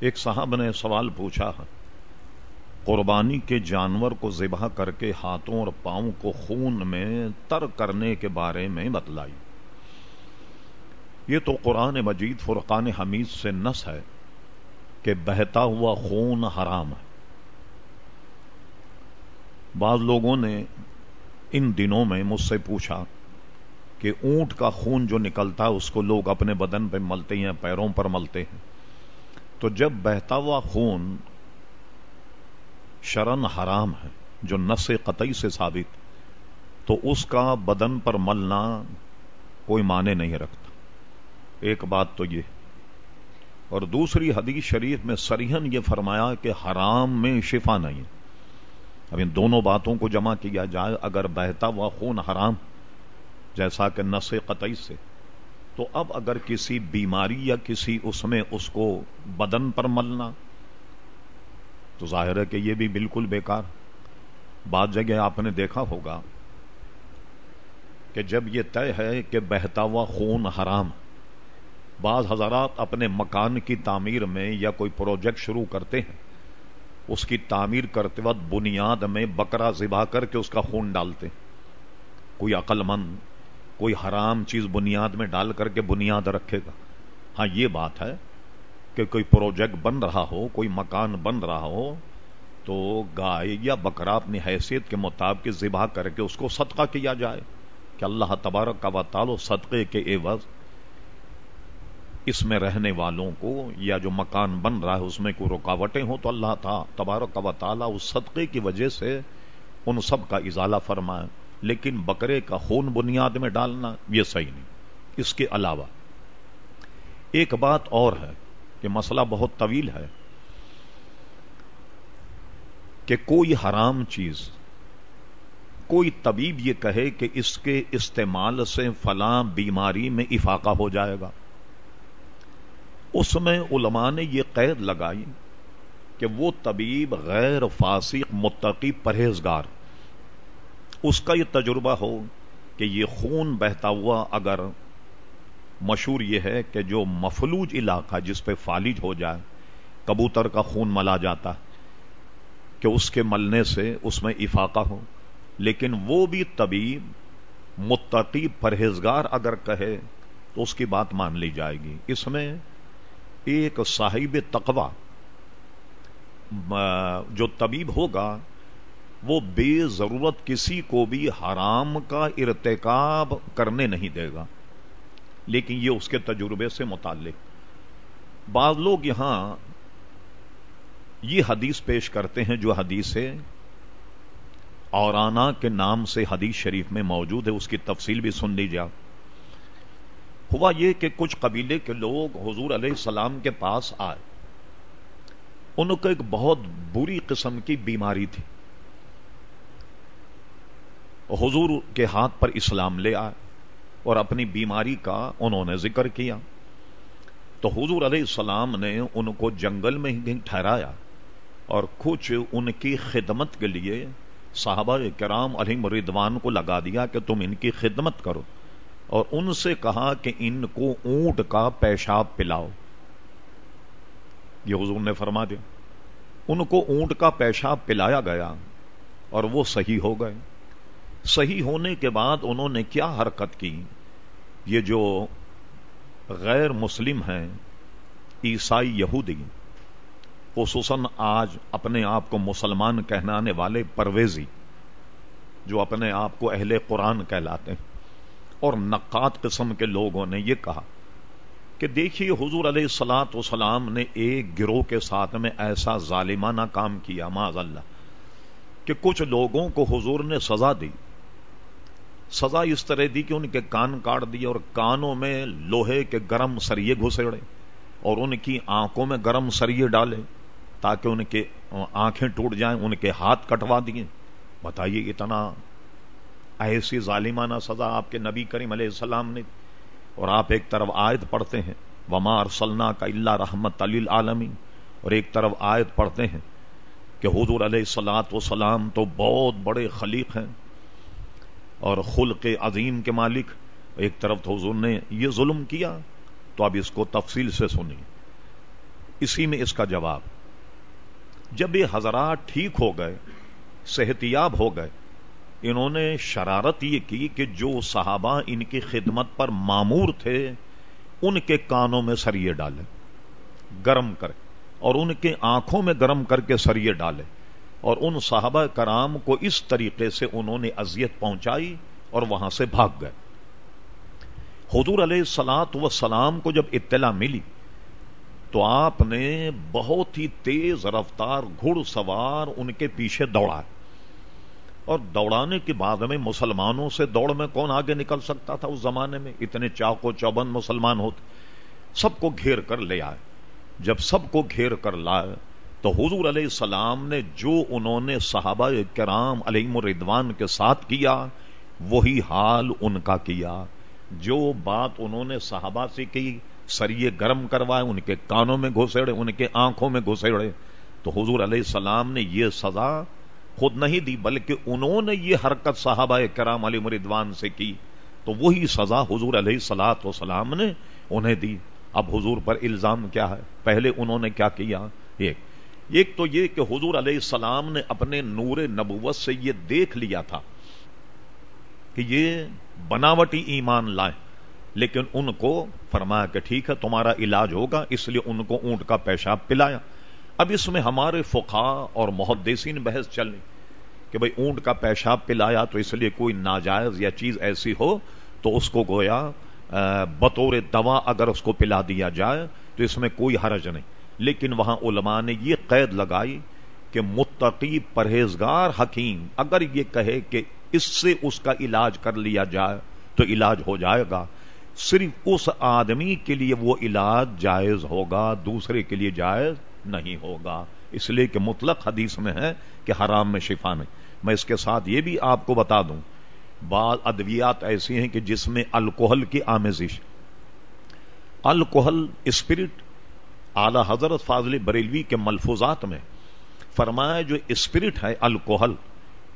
ایک صاحب نے سوال پوچھا، قربانی کے جانور کو ذبح کر کے ہاتھوں اور پاؤں کو خون میں تر کرنے کے بارے میں بتلائی۔ یہ تو قرآن مجید فرقان حمید سے نس ہے کہ بہتا ہوا خون حرام ہے۔ بعض لوگوں نے ان دنوں میں مجھ سے پوچھا کہ اونٹ کا خون جو نکلتا ہے، اس کو لوگ اپنے بدن پہ ملتے ہیں پیروں پر ملتے ہیں۔ تو جب بہتا ہوا خون شرن حرام ہے، جو نس قطعی سے ثابت، تو اس کا بدن پر ملنا کوئی معنی نہیں رکھتا۔ ایک بات تو یہ۔ اور دوسری حدیث شریف میں سریحن یہ فرمایا کہ حرام میں شفا نہیں اب ان دونوں باتوں کو جمع کیا جائے، اگر بہتا ہوا خون حرام، جیسا کہ نس قطعی سے۔ تو اب اگر کسی بیماری یا کسی اس میں اس کو بدن پر ملنا، تو ظاہر ہے کہ یہ بھی بالکل بیکار۔ بعض جگہ آپ نے دیکھا ہوگا کہ جب یہ طے ہے کہ بہتا ہوا خون حرام، بعض حضرات اپنے مکان کی تعمیر میں یا کوئی پروجیکٹ شروع کرتے ہیں، اس کی تعمیر کرتے وقت بنیاد میں بکرا ذبح کر کے اس کا خون ڈالتے کوئی عقل مند کوئی حرام چیز بنیاد میں ڈال کر کے بنیاد رکھے گا۔ ہاں یہ بات ہے کہ کوئی پروجیکٹ بن رہا ہو، کوئی مکان بن رہا ہو، تو گائے یا بکرا اپنی حیثیت کے مطابق ذبح کر کے اس کو صدقہ کیا جائے۔ کہ اللہ تبارک کا تعالو صدقے کے عوض اس میں رہنے والوں کو یا جو مکان بن رہا ہے اس میں کوئی رکاوٹیں ہوں تو اللہ تھا تبارک کا تعالیٰ اس صدقے کی وجہ سے ان سب کا ازالہ فرمائے۔ لیکن بکرے کا خون بنیاد میں ڈالنا یہ صحیح نہیں۔ اس کے علاوہ ایک بات اور ہے کہ مسئلہ بہت طویل ہے کہ کوئی حرام چیز، کوئی طبیب یہ کہے کہ اس کے استعمال سے فلاں بیماری میں افاقہ ہو جائے گا۔ اس میں علماء نے یہ قید لگائی کہ وہ طبیب غیر فاسق متقی پرہیزگار اس کا یہ تجربہ ہو کہ یہ خون بہتا ہوا اگر مشہور یہ ہے کہ جو مفلوج علاقہ جس پہ فالج ہو جائے، کبوتر کا خون ملا جاتا، کہ اس کے ملنے سے اس میں افاقہ ہو، لیکن وہ بھی طبیب، متقی پرہیزگار اگر کہے تو اس کی بات مان لی جائے گی۔ اس میں ایک صاحب تقوا جو طبیب ہوگا وہ بے ضرورت کسی کو بھی حرام کا ارتکاب کرنے نہیں دے گا۔ لیکن یہ اس کے تجربے سے متعلق۔ بعض لوگ یہاں یہ حدیث پیش کرتے ہیں جو حدیث ہے، اورانا کے نام سے حدیث شریف میں موجود ہے، اس کی تفصیل بھی سن لیجیے ہوا یہ کہ کچھ قبیلے کے لوگ حضور علیہ السلام کے پاس آئے۔ ان کو ایک بہت بری قسم کی بیماری تھی۔ حضور کے ہاتھ پر اسلام لے آئے اور اپنی بیماری کا انہوں نے ذکر کیا۔ تو حضور علیہ السلام نے ان کو جنگل میں ہی ٹھہرایا اور کچھ ان کی خدمت کے لیے صحابہ کرام علی مریدوان کو لگا دیا کہ تم ان کی خدمت کرو اور ان سے کہا کہ ان کو اونٹ کا پیشاب پلاؤ۔ یہ حضور نے فرما دیا۔ ان کو اونٹ کا پیشاب پلایا گیا اور وہ صحیح ہو گئے۔ صحیح ہونے کے بعد انہوں نے کیا حرکت کی؟ یہ جو غیر مسلم ہیں، عیسائی یہودی، خصوصاً آج اپنے آپ کو مسلمان کہنانے والے پرویزی، جو اپنے آپ کو اہل قرآن کہلاتے ہیں۔ اور نقات قسم کے لوگوں نے یہ کہا کہ دیکھیے، حضور علیہ السلاط وسلام نے ایک گروہ کے ساتھ میں ایسا ظالمانہ کام کیا معذ اللہ، کہ کچھ لوگوں کو حضور نے سزا دی۔ سزا اس طرح دی کہ ان کے کان کاٹ دیے اور کانوں میں لوہے کے گرم سریے گھسڑے اور ان کی آنکھوں میں گرم سریے ڈالے تاکہ ان کے آنکھیں ٹوٹ جائیں، ان کے ہاتھ کٹوا دیے۔ بتائیے اتنا ایسی ظالمانہ سزا آپ کے نبی کریم علیہ السلام نے اور آپ ایک طرف آیت پڑھتے ہیں، وما ارسلنا کا اللہ رحمت علی عالمی اور ایک طرف آیت پڑھتے ہیں کہ حضور علیہ السلاط وسلام تو بہت بڑے خلیق ہیں۔ اور خلق عظیم کے مالک، ایک طرف تو حضور نے یہ ظلم کیا، تو اب اس کو تفصیل سے سنی اسی میں اس کا جواب۔ جب یہ حضرات ٹھیک ہو گئے، صحتیاب ہو گئے، انہوں نے شرارت یہ کی کہ جو صحابہ ان کی خدمت پر معمور تھے، ان کے کانوں میں سریے ڈالے گرم کر اور ان کے آنکھوں میں گرم کر کے سریے ڈالے اور ان صحابہ کرام کو اس طریقے سے انہوں نے اذیت پہنچائی اور وہاں سے بھاگ گئے۔ حضور علیہ سلاط و سلام کو جب اطلاع ملی تو آپ نے بہت ہی تیز رفتار گھڑ سوار ان کے پیچھے دوڑا اور دوڑانے کے بعد میں مسلمانوں سے دوڑ میں کون آگے نکل سکتا تھا اس زمانے میں؟ اتنے چاقو چوبند مسلمان ہوتے۔ سب کو گھیر کر لے آئے۔ جب سب کو گھیر کر لائے تو حضور علیہ السلام نے جو انہوں نے صحابہ کرام علیہ مردوان کے ساتھ کیا، وہی حال ان کا کیا۔ جو بات انہوں نے صحابہ سے کی سریے گرم کروائے، ان کے کانوں میں گھسڑے ان کے آنکھوں میں گھسڑے تو حضور علیہ السلام نے یہ سزا خود نہیں دی، بلکہ انہوں نے یہ حرکت صحابہ کرام علی مردوان سے کی۔ تو وہی سزا حضور علیہ سلاط وسلام نے انہیں دی۔ اب حضور پر الزام کیا ہے؟ پہلے انہوں نے کیا کیا؟ ایک ایک تو یہ کہ حضور علیہ السلام نے اپنے نور نبوت سے یہ دیکھ لیا تھا کہ یہ بناوٹی ایمان لائیں، لیکن ان کو فرمایا کہ ٹھیک ہے، تمہارا علاج ہوگا، اس لیے ان کو اونٹ کا پیشاب پلایا۔ اب اس میں ہمارے فقا اور محدثین بحث چلنی کہ بھئی اونٹ کا پیشاب پلایا تو اس لیے کوئی ناجائز یا چیز ایسی ہو تو اس کو گویا بطور دوا اگر اس کو پلا دیا جائے تو اس میں کوئی حرج نہیں۔ لیکن وہاں علماء نے یہ قید لگائی کہ متقی پرہیزگار حکیم اگر یہ کہے کہ اس سے اس کا علاج کر لیا جائے تو علاج ہو جائے گا۔ صرف اس آدمی کے لیے وہ علاج جائز ہوگا، دوسرے کے لیے جائز نہیں ہوگا۔ اس لیے کہ مطلق حدیث میں ہے کہ حرام میں شفا نہیں۔ میں اس کے ساتھ یہ بھی آپ کو بتا دوں، بعض ادویات ایسی ہیں کہ جس میں الکوہل کی آمیزش الکوہل اسپرٹ اعلی حضرت فاضل بریلوی کے ملفوظات میں فرمایا جو اسپرٹ ہے الکوہل،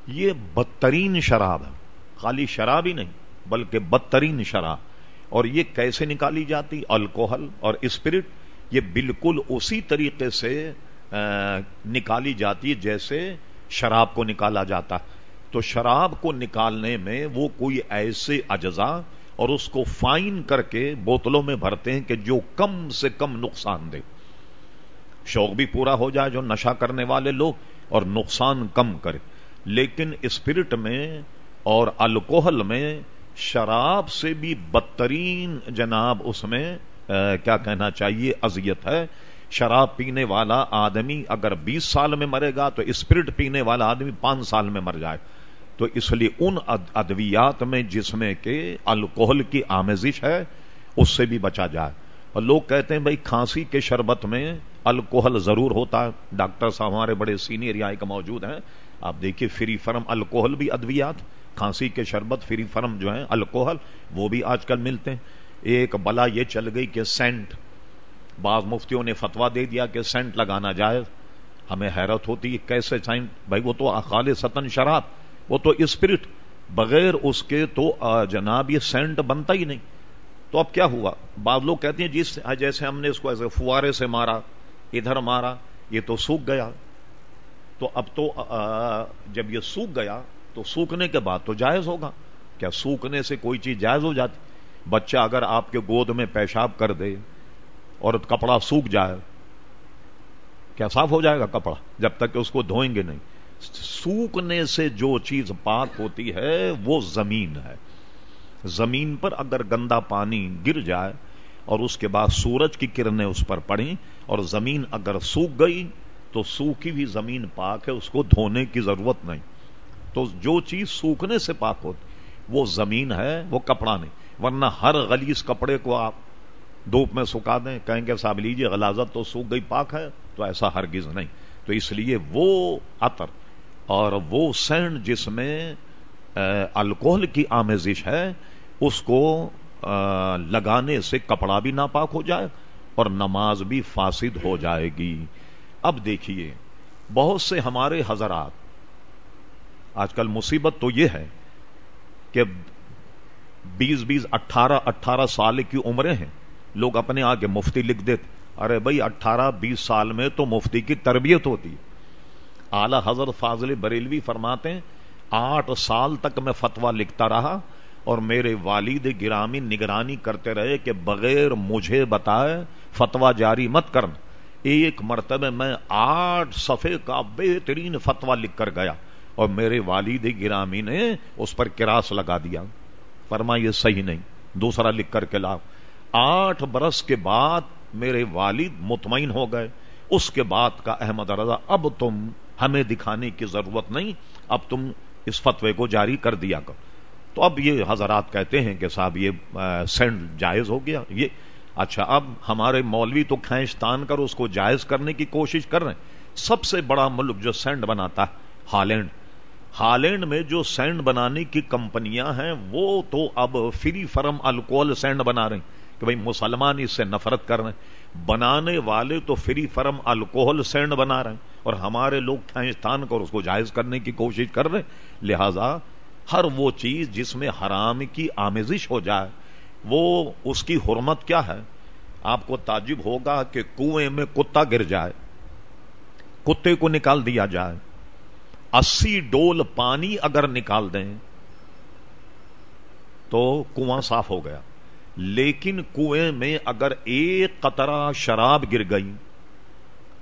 یہ بدترین شراب ہے۔ خالی شراب ہی نہیں، بلکہ بدترین شراب۔ اور یہ کیسے نکالی جاتی؟ الکوہل اور اسپرٹ، یہ بالکل اسی طریقے سے نکالی جاتی جیسے شراب کو نکالا جاتا۔ تو شراب کو نکالنے میں وہ کوئی ایسے اجزاء اور اس کو فائن کر کے بوتلوں میں بھرتے ہیں کہ جو کم سے کم نقصان دے۔ شوق بھی پورا ہو جائے جو نشا کرنے والے لوگ اور نقصان کم کرے۔ لیکن اسپرٹ میں اور الکوہل میں شراب سے بھی بدترین جناب اس میں کیا کہنا چاہیے ازیت ہے۔ شراب پینے والا آدمی اگر بیس سال میں مرے گا تو اسپرٹ پینے والا آدمی پانچ سال میں مر جائے۔ تو اس لیے ان ادویات میں جس میں کہ الکوہل کی آمیزش ہے، اس سے بھی بچا جائے۔ اور لوگ کہتے ہیں بھائی کھانسی کے شربت میں الکوہل ضرور ہوتا ہے۔ ڈاکٹر صاحب ہمارے بڑے سینئر یہاں کا موجود ہیں۔ آپ دیکھیے فری فرم الکوہل بھی ادویات، کھانسی کے شربت، فری فرم جو ہیں الکوہل وہ بھی آج کل ملتے ہیں۔ ایک بلا یہ چل گئی کہ سینٹ، بعض مفتیوں نے فتوا دے دیا کہ سینٹ لگانا جائے ہمیں حیرت ہوتی ہے کیسے سینٹ؟ بھائی وہ تو اخال ستن شراب۔ وہ تو اسپرٹ، بغیر اس کے تو جناب، یہ سینٹ بنتا ہی نہیں۔ تو اب کیا ہوا؟ بعض لوگ کہتے ہیں، جس جیسے ہم نے اس کو ایسے فوارے سے مارا، ادھر مارا، یہ تو سوکھ گیا۔ تو اب تو جب یہ سوکھ گیا، تو سوکھنے کے بعد تو جائز ہوگا۔ کیا سوکھنے سے کوئی چیز جائز ہو جاتی؟ بچہ اگر آپ کے گود میں پیشاب کر دے اور کپڑا سوکھ جائے، کیا صاف ہو جائے گا کپڑا جب تک کہ اس کو دھوئیں گے نہیں؟ سوکھنے سے جو چیز پاک ہوتی ہے، وہ زمین ہے۔ زمین پر اگر گندا پانی گر جائے اور اس کے بعد سورج کی کرنیں اس پر پڑیں اور زمین اگر سوکھ گئی، تو سوکھی بھی زمین پاک ہے، اس کو دھونے کی ضرورت نہیں۔ تو جو چیز سوکھنے سے پاک ہوتی، وہ زمین ہے، وہ کپڑا نہیں۔ ورنہ ہر غلیز کپڑے کو آپ دھوپ میں سکھا دیں، کہیں گے صاحب لیجیے غلازت تو سوکھ گئی، پاک ہے، تو ایسا ہرگز نہیں۔ تو اس لیے وہ عطر اور وہ سینڈ جس میں الکوہل کی آمیزش ہے، اس کو لگانے سے کپڑا بھی ناپاک ہو جائے اور نماز بھی فاسد ہو جائے گی۔ اب دیکھیے، بہت سے ہمارے حضرات، آج کل مصیبت تو یہ ہے کہ بیس بیس اٹھارہ اٹھارہ سال کی عمریں ہیں۔ لوگ اپنے آگے مفتی لکھ دیتے، ارے بھائی، اٹھارہ بیس سال میں تو مفتی کی تربیت ہوتی۔ ہے اعلی حضرت فاضل بریلوی فرماتے ہیں، آٹھ سال تک میں فتوا لکھتا رہا اور میرے والد گرامی نگرانی کرتے رہے کہ بغیر مجھے بتائے فتوا جاری مت کرنا۔ ایک مرتبہ میں آٹھ صفحے کا بہترین فتوا لکھ کر گیا اور میرے والد گرامی نے اس پر کراس لگا دیا۔ فرما یہ صحیح نہیں، دوسرا لکھ کر کے لاؤ۔ آٹھ برس کے بعد میرے والد مطمئن ہو گئے۔ اس کے بعد کا احمد رضا، اب تم ہمیں دکھانے کی ضرورت نہیں، اب تم اس فتوے کو جاری کر دیا کر تو اب یہ حضرات کہتے ہیں کہ صاحب یہ سینڈ جائز ہو گیا، یہ۔ اچھا اب ہمارے مولوی تو کھینچتان کر اس کو جائز کرنے کی کوشش کر رہے ہیں۔ سب سے بڑا ملک جو سینڈ بناتا ہے، ہالینڈ۔ ہالینڈ میں جو سینڈ بنانے کی کمپنیاں ہیں، وہ تو اب فری فرم الکوہل سینڈ بنا رہے ہیں۔ کہ بھائی مسلمان اس سے نفرت کر رہے ہیں۔ بنانے والے تو فری فرم الکوہل سینڈ بنا رہے ہیں اور ہمارے لوگ کھینچتان کر اس کو جائز کرنے کی کوشش کر رہے ہیں۔ لہذا ہر وہ چیز جس میں حرام کی آمیزش ہو جائے، وہ اس کی حرمت کیا ہے؟ آپ کو تعجب ہوگا کہ کنویں میں کتا گر جائے، کتے کو نکال دیا جائے۔ اسی ڈول پانی اگر نکال دیں تو کنواں صاف ہو گیا۔ لیکن کنویں میں اگر ایک قطرہ شراب گر گئی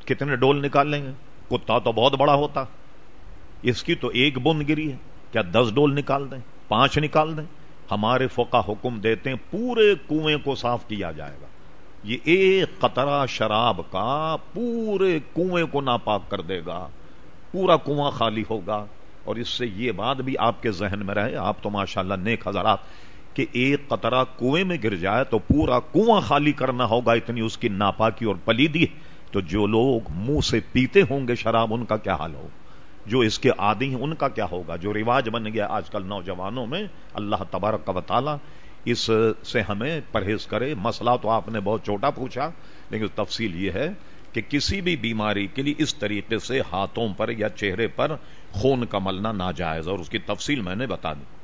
کتنے ڈول نکال لیں گے؟ کتا تو بہت بڑا ہوتا۔ اس کی تو ایک بند گری ہے۔ کیا دس ڈول نکال دیں؟ پانچ نکال دیں؟ ہمارے فوکا حکم دیتے ہیں پورے کنویں کو صاف کیا جائے گا۔ یہ ایک قطرہ شراب کا پورے کنویں کو ناپاک کر دے گا۔ پورا کنواں خالی ہوگا۔ اور اس سے یہ بات بھی آپ کے ذہن میں رہے۔ آپ تو ماشاء اللہ نیک حضرات کہ ایک قطرہ کنویں میں گر جائے تو پورا کنواں خالی کرنا ہوگا، اتنی اس کی ناپاکی اور پلیدی تو جو لوگ منہ سے پیتے ہوں گے شراب، ان کا کیا حال ہوگا جو اس کے عادی ہیں، ان کا کیا ہوگا؟ جو رواج بن گیا آج کل نوجوانوں میں، اللہ تبارک کا تعالی اس سے ہمیں پرہیز کرے۔ مسئلہ تو آپ نے بہت چھوٹا پوچھا، لیکن تفصیل یہ ہے کہ کسی بھی بیماری کے لیے اس طریقے سے ہاتھوں پر یا چہرے پر خون کا ملنا ناجائز اور اس کی تفصیل میں نے بتا دی۔